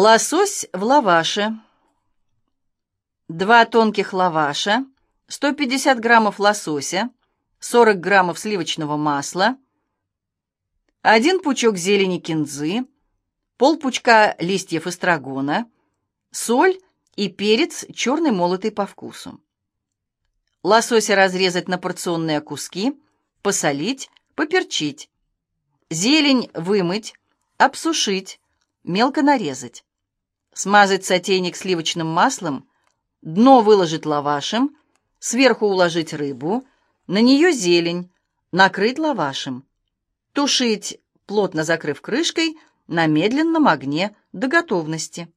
Лосось в лаваше. Два тонких лаваша, 150 граммов лосося, 40 граммов сливочного масла, один пучок зелени кинзы, полпучка листьев эстрагона, соль и перец черный молотый по вкусу. Лосося разрезать на порционные куски, посолить, поперчить. Зелень вымыть, обсушить, мелко нарезать. Смазать сотейник сливочным маслом, дно выложить лавашем, сверху уложить рыбу, на нее зелень, накрыть лавашем. Тушить, плотно закрыв крышкой, на медленном огне до готовности.